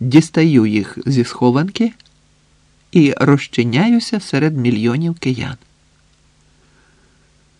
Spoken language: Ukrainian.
дістаю їх зі схованки і розчиняюся серед мільйонів киян.